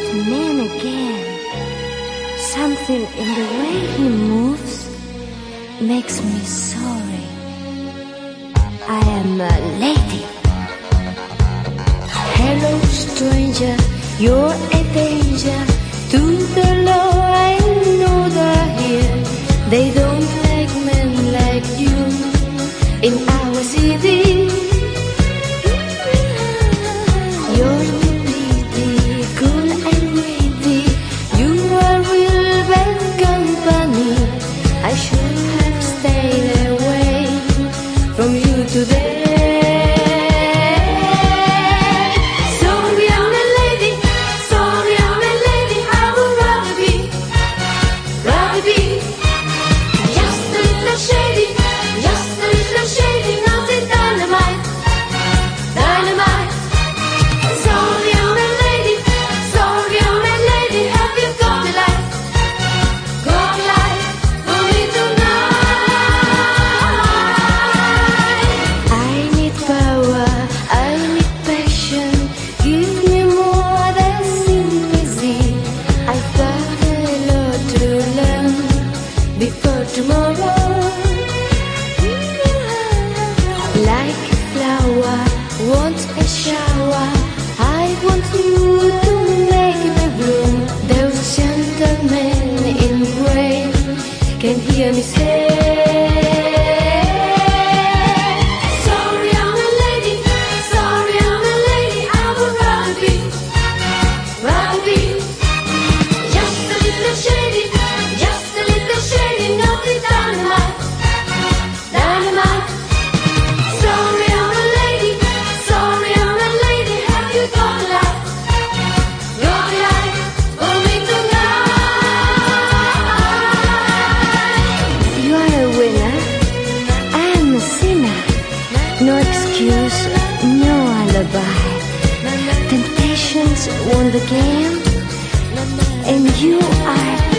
that man again. Something in the way he moves makes me sorry. I am a lady. Hello, stranger, you're a danger to the law. I know they're here. They don't like men like you. In today hear me say Temptations won the game, and you are.